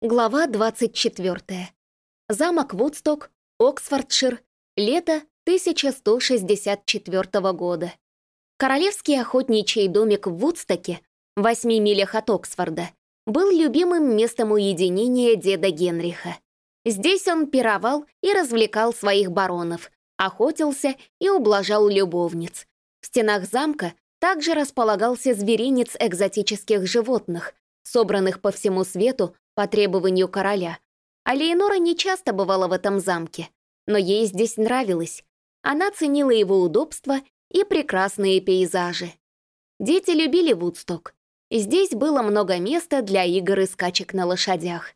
Глава 24. Замок Вудсток, Оксфордшир, лето 1164 года. Королевский охотничий домик в Вудстоке, в восьми милях от Оксфорда, был любимым местом уединения деда Генриха. Здесь он пировал и развлекал своих баронов, охотился и ублажал любовниц. В стенах замка также располагался зверинец экзотических животных, собранных по всему свету по требованию короля. А Леонора не часто бывала в этом замке, но ей здесь нравилось. Она ценила его удобство и прекрасные пейзажи. Дети любили Вудсток. Здесь было много места для игр и скачек на лошадях.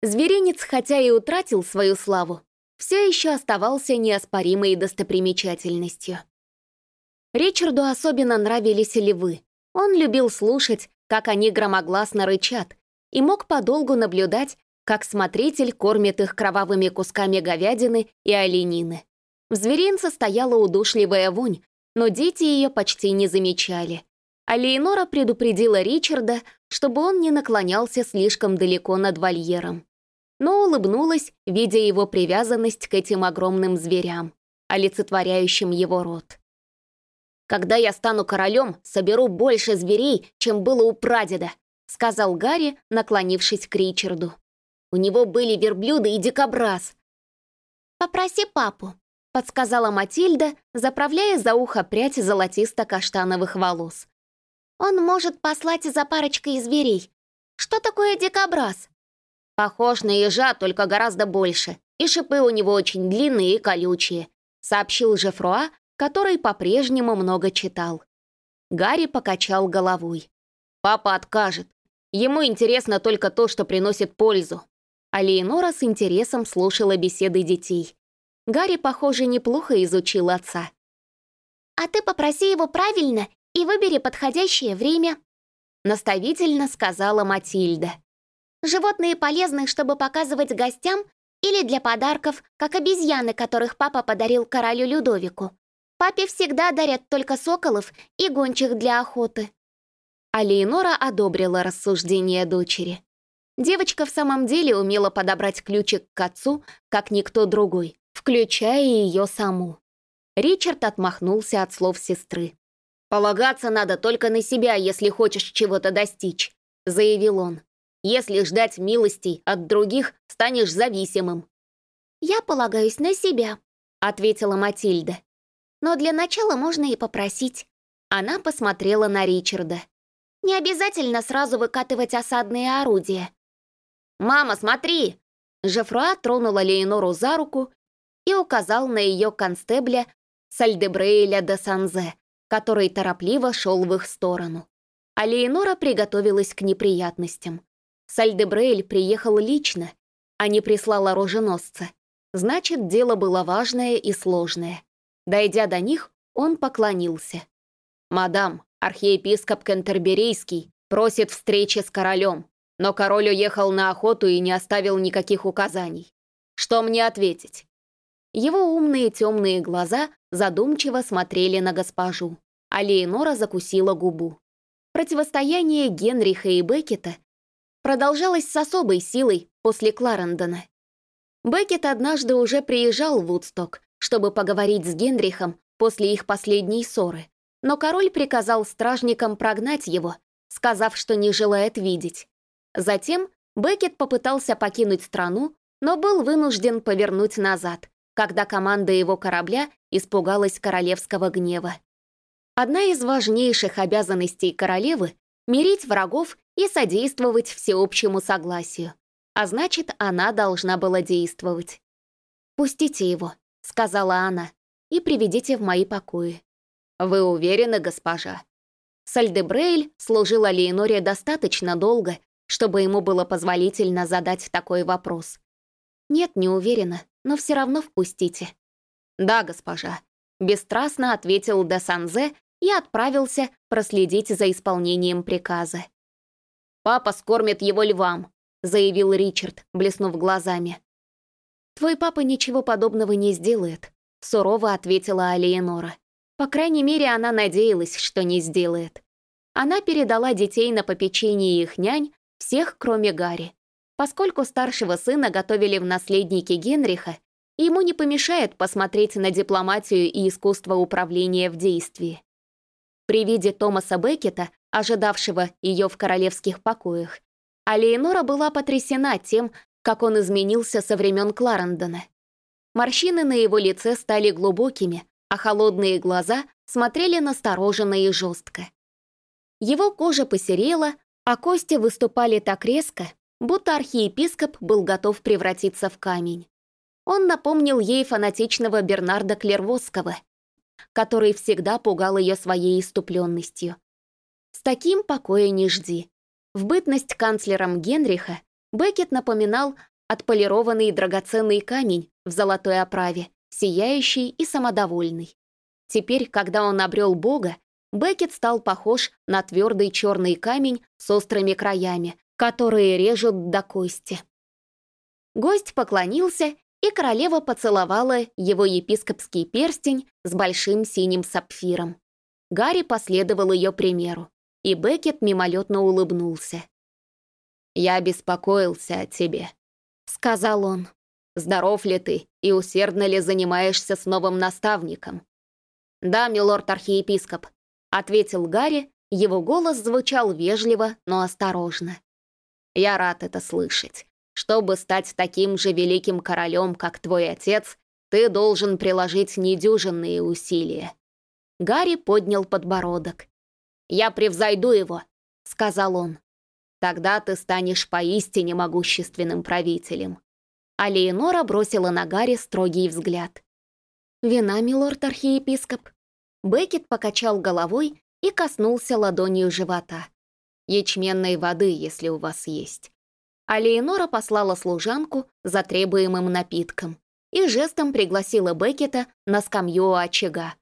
Зверинец, хотя и утратил свою славу, все еще оставался неоспоримой достопримечательностью. Ричарду особенно нравились львы. Он любил слушать, как они громогласно рычат, и мог подолгу наблюдать, как смотритель кормит их кровавыми кусками говядины и оленины. В зверинце стояла удушливая вонь, но дети ее почти не замечали. А Леонора предупредила Ричарда, чтобы он не наклонялся слишком далеко над вольером. Но улыбнулась, видя его привязанность к этим огромным зверям, олицетворяющим его род. «Когда я стану королем, соберу больше зверей, чем было у прадеда», сказал Гарри, наклонившись к Ричарду. У него были верблюды и дикобраз. «Попроси папу», — подсказала Матильда, заправляя за ухо прядь золотисто-каштановых волос. «Он может послать за парочкой зверей. Что такое дикобраз?» «Похож на ежа, только гораздо больше, и шипы у него очень длинные и колючие», — сообщил Жефруа, который по-прежнему много читал. Гарри покачал головой. «Папа откажет. Ему интересно только то, что приносит пользу. А Леонора с интересом слушала беседы детей. Гарри, похоже, неплохо изучил отца. «А ты попроси его правильно и выбери подходящее время», наставительно сказала Матильда. «Животные полезны, чтобы показывать гостям или для подарков, как обезьяны, которых папа подарил королю Людовику. Папе всегда дарят только соколов и гончих для охоты». А Леонора одобрила рассуждения дочери. Девочка в самом деле умела подобрать ключик к отцу, как никто другой, включая ее саму. Ричард отмахнулся от слов сестры. «Полагаться надо только на себя, если хочешь чего-то достичь», — заявил он. «Если ждать милостей от других, станешь зависимым». «Я полагаюсь на себя», — ответила Матильда. «Но для начала можно и попросить». Она посмотрела на Ричарда. Не обязательно сразу выкатывать осадные орудия. «Мама, смотри!» Жефруа тронула Леонору за руку и указал на ее констебля Сальдебрейля де Санзе, который торопливо шел в их сторону. А Леонора приготовилась к неприятностям. Сальдебрейль приехал лично, а не прислал оруженосца. Значит, дело было важное и сложное. Дойдя до них, он поклонился. «Мадам, Архиепископ Кентерберийский просит встречи с королем, но король уехал на охоту и не оставил никаких указаний. Что мне ответить? Его умные темные глаза задумчиво смотрели на госпожу, а Леонора закусила губу. Противостояние Генриха и Беккета продолжалось с особой силой после Кларендона. Беккет однажды уже приезжал в Вудсток, чтобы поговорить с Генрихом после их последней ссоры, но король приказал стражникам прогнать его, сказав, что не желает видеть. Затем Беккет попытался покинуть страну, но был вынужден повернуть назад, когда команда его корабля испугалась королевского гнева. Одна из важнейших обязанностей королевы — мирить врагов и содействовать всеобщему согласию. А значит, она должна была действовать. «Пустите его», — сказала она, — «и приведите в мои покои. «Вы уверены, госпожа?» Сальдебрейль служил Леоноре достаточно долго, чтобы ему было позволительно задать такой вопрос. «Нет, не уверена, но все равно впустите». «Да, госпожа», — бесстрастно ответил де Санзе и отправился проследить за исполнением приказа. «Папа скормит его львам», — заявил Ричард, блеснув глазами. «Твой папа ничего подобного не сделает», — сурово ответила Алиенора. По крайней мере, она надеялась, что не сделает. Она передала детей на попечение их нянь, всех, кроме Гарри. Поскольку старшего сына готовили в наследнике Генриха, ему не помешает посмотреть на дипломатию и искусство управления в действии. При виде Томаса Беккета, ожидавшего ее в королевских покоях, Алиенора была потрясена тем, как он изменился со времен Кларендона. Морщины на его лице стали глубокими, а холодные глаза смотрели настороженно и жестко. Его кожа посерела, а кости выступали так резко, будто архиепископ был готов превратиться в камень. Он напомнил ей фанатичного Бернарда Клервосского, который всегда пугал ее своей иступленностью. «С таким покоя не жди». В бытность канцлером Генриха Беккет напоминал отполированный драгоценный камень в золотой оправе, сияющий и самодовольный. Теперь, когда он обрел Бога, Беккет стал похож на твердый черный камень с острыми краями, которые режут до кости. Гость поклонился, и королева поцеловала его епископский перстень с большим синим сапфиром. Гарри последовал ее примеру, и Беккет мимолетно улыбнулся. «Я беспокоился о тебе», — сказал он. «Здоров ли ты и усердно ли занимаешься с новым наставником?» «Да, милорд-архиепископ», — ответил Гарри, его голос звучал вежливо, но осторожно. «Я рад это слышать. Чтобы стать таким же великим королем, как твой отец, ты должен приложить недюжинные усилия». Гарри поднял подбородок. «Я превзойду его», — сказал он. «Тогда ты станешь поистине могущественным правителем». А Леонора бросила на Гарри строгий взгляд. «Вина, милорд-архиепископ?» Беккет покачал головой и коснулся ладонью живота. «Ячменной воды, если у вас есть». А Леонора послала служанку за требуемым напитком и жестом пригласила Беккета на скамью у очага.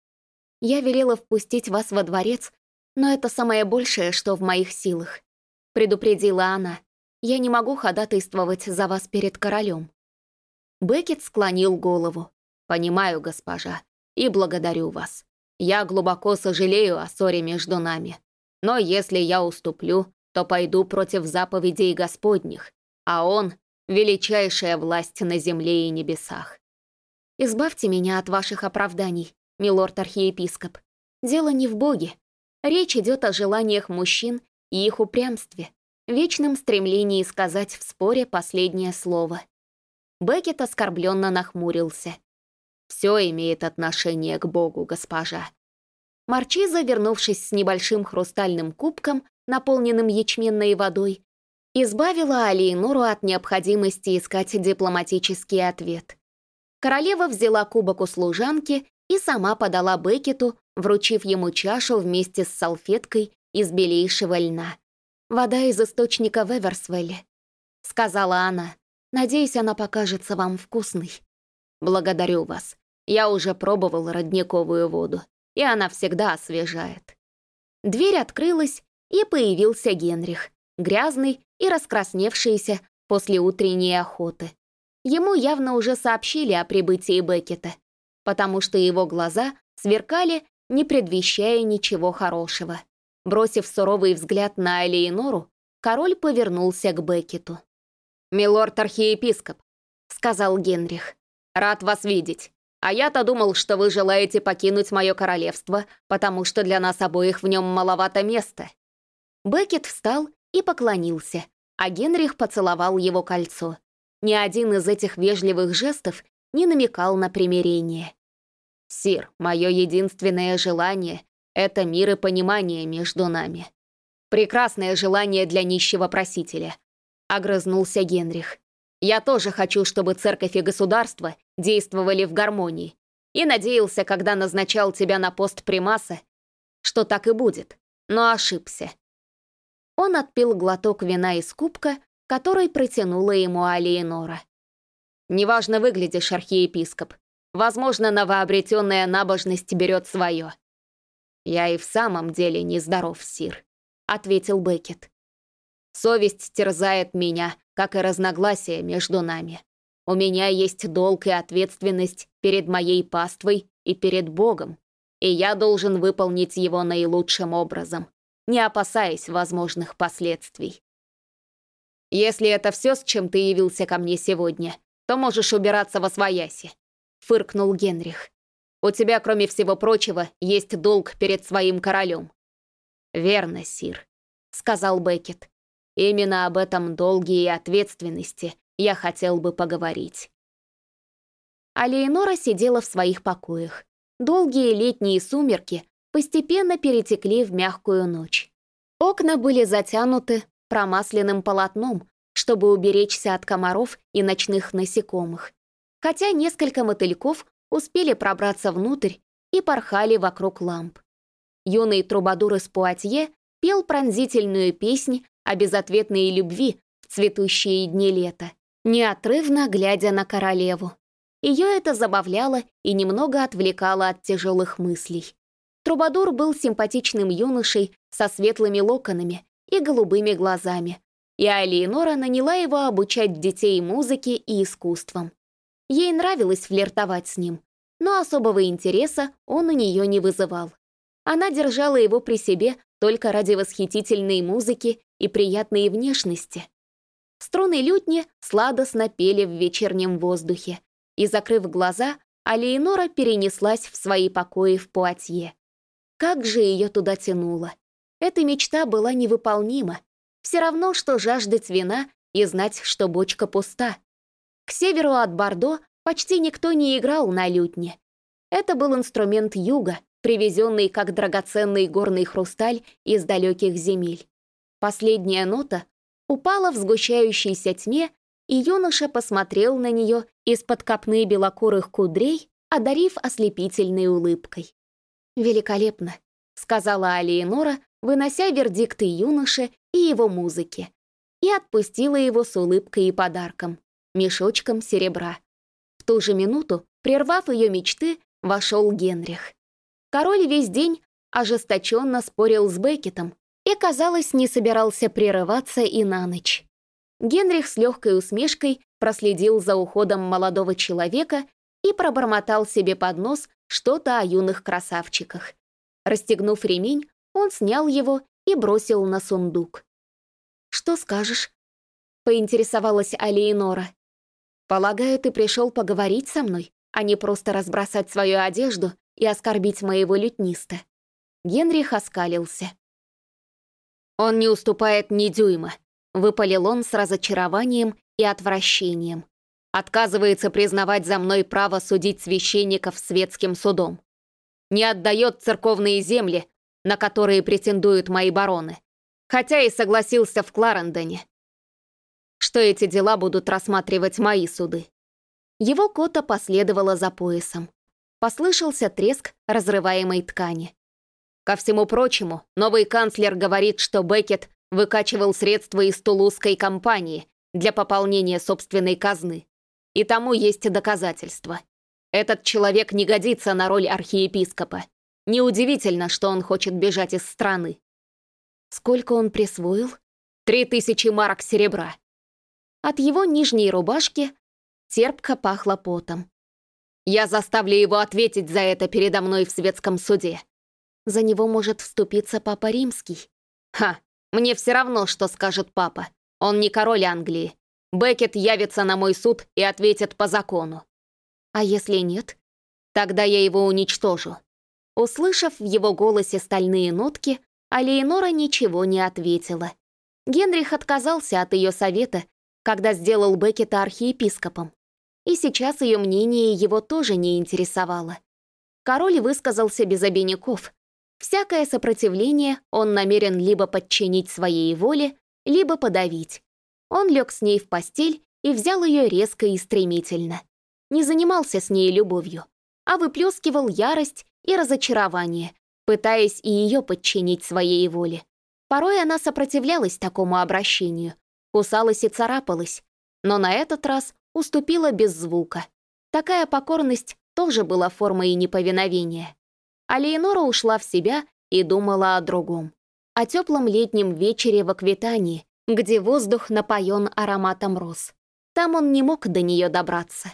«Я велела впустить вас во дворец, но это самое большее, что в моих силах», — предупредила она. «Я не могу ходатайствовать за вас перед королем». Беккет склонил голову. «Понимаю, госпожа, и благодарю вас. Я глубоко сожалею о ссоре между нами. Но если я уступлю, то пойду против заповедей Господних, а Он — величайшая власть на земле и небесах. Избавьте меня от ваших оправданий, милорд-архиепископ. Дело не в Боге. Речь идет о желаниях мужчин и их упрямстве, вечном стремлении сказать в споре последнее слово. Беккет оскорбленно нахмурился. Все имеет отношение к Богу, госпожа». Марчиза, вернувшись с небольшим хрустальным кубком, наполненным ячменной водой, избавила Алиенору от необходимости искать дипломатический ответ. Королева взяла кубок у служанки и сама подала Бекету, вручив ему чашу вместе с салфеткой из белейшего льна. «Вода из источника в Эверсвелле», — сказала она. «Надеюсь, она покажется вам вкусной». «Благодарю вас. Я уже пробовал родниковую воду, и она всегда освежает». Дверь открылась, и появился Генрих, грязный и раскрасневшийся после утренней охоты. Ему явно уже сообщили о прибытии Беккета, потому что его глаза сверкали, не предвещая ничего хорошего. Бросив суровый взгляд на Алиенору, король повернулся к Беккету. «Милорд-архиепископ», — сказал Генрих, Рад вас видеть. А я-то думал, что вы желаете покинуть мое королевство, потому что для нас обоих в нем маловато места». Беккет встал и поклонился, а Генрих поцеловал его кольцо. Ни один из этих вежливых жестов не намекал на примирение. «Сир, мое единственное желание — это мир и понимание между нами. Прекрасное желание для нищего просителя», — огрызнулся Генрих. Я тоже хочу, чтобы церковь и государство действовали в гармонии. И надеялся, когда назначал тебя на пост примаса, что так и будет, но ошибся. Он отпил глоток вина из кубка, который протянула ему Алиенора. «Неважно выглядишь, архиепископ. Возможно, новообретенная набожность берет свое». «Я и в самом деле нездоров, Сир», — ответил Беккет. «Совесть терзает меня, как и разногласия между нами. У меня есть долг и ответственность перед моей паствой и перед Богом, и я должен выполнить его наилучшим образом, не опасаясь возможных последствий. «Если это все, с чем ты явился ко мне сегодня, то можешь убираться во свояси», — фыркнул Генрих. «У тебя, кроме всего прочего, есть долг перед своим королем». «Верно, Сир», — сказал Беккет. «Именно об этом долге и ответственности я хотел бы поговорить». А сидела в своих покоях. Долгие летние сумерки постепенно перетекли в мягкую ночь. Окна были затянуты промасленным полотном, чтобы уберечься от комаров и ночных насекомых. Хотя несколько мотыльков успели пробраться внутрь и порхали вокруг ламп. Юный трубадур из Пуатье пел пронзительную песнь о безответной любви в цветущие дни лета, неотрывно глядя на королеву. Ее это забавляло и немного отвлекало от тяжелых мыслей. Трубадур был симпатичным юношей со светлыми локонами и голубыми глазами, и Алиенора наняла его обучать детей музыке и искусствам. Ей нравилось флиртовать с ним, но особого интереса он у нее не вызывал. Она держала его при себе только ради восхитительной музыки и приятной внешности. Струны лютни сладостно пели в вечернем воздухе, и, закрыв глаза, Алиенора перенеслась в свои покои в Пуатье. Как же ее туда тянуло! Эта мечта была невыполнима. Все равно, что жаждать вина и знать, что бочка пуста. К северу от Бордо почти никто не играл на лютне. Это был инструмент юга, привезенный как драгоценный горный хрусталь из далеких земель. Последняя нота упала в сгущающейся тьме, и юноша посмотрел на нее из-под копны белокурых кудрей, одарив ослепительной улыбкой. «Великолепно», — сказала Алиенора, вынося вердикты юноше и его музыке, и отпустила его с улыбкой и подарком, мешочком серебра. В ту же минуту, прервав ее мечты, вошел Генрих. Король весь день ожесточенно спорил с Беккетом и, казалось, не собирался прерываться и на ночь. Генрих с легкой усмешкой проследил за уходом молодого человека и пробормотал себе под нос что-то о юных красавчиках. Расстегнув ремень, он снял его и бросил на сундук. «Что скажешь?» — поинтересовалась Алиенора. «Полагаю, ты пришел поговорить со мной, а не просто разбросать свою одежду и оскорбить моего лютниста». Генрих оскалился. «Он не уступает ни дюйма», — выпалил он с разочарованием и отвращением. «Отказывается признавать за мной право судить священников светским судом. Не отдает церковные земли, на которые претендуют мои бароны, хотя и согласился в Кларендоне, что эти дела будут рассматривать мои суды. Его кота последовала за поясом. Послышался треск разрываемой ткани. Ко всему прочему, новый канцлер говорит, что Беккет выкачивал средства из тулузской компании для пополнения собственной казны. И тому есть доказательства. Этот человек не годится на роль архиепископа. Неудивительно, что он хочет бежать из страны. Сколько он присвоил? Три тысячи марок серебра. От его нижней рубашки терпко пахло потом. Я заставлю его ответить за это передо мной в светском суде. За него может вступиться папа римский. Ха, мне все равно, что скажет папа. Он не король Англии. Беккет явится на мой суд и ответит по закону. А если нет? Тогда я его уничтожу. Услышав в его голосе стальные нотки, Алиенора ничего не ответила. Генрих отказался от ее совета, когда сделал Беккета архиепископом. И сейчас ее мнение его тоже не интересовало. Король высказался без обиняков. Всякое сопротивление он намерен либо подчинить своей воле, либо подавить. Он лег с ней в постель и взял ее резко и стремительно. Не занимался с ней любовью, а выплескивал ярость и разочарование, пытаясь и ее подчинить своей воле. Порой она сопротивлялась такому обращению, кусалась и царапалась, но на этот раз уступила без звука. Такая покорность тоже была формой неповиновения. А Леонора ушла в себя и думала о другом. О теплом летнем вечере в Аквитании, где воздух напоен ароматом роз. Там он не мог до нее добраться.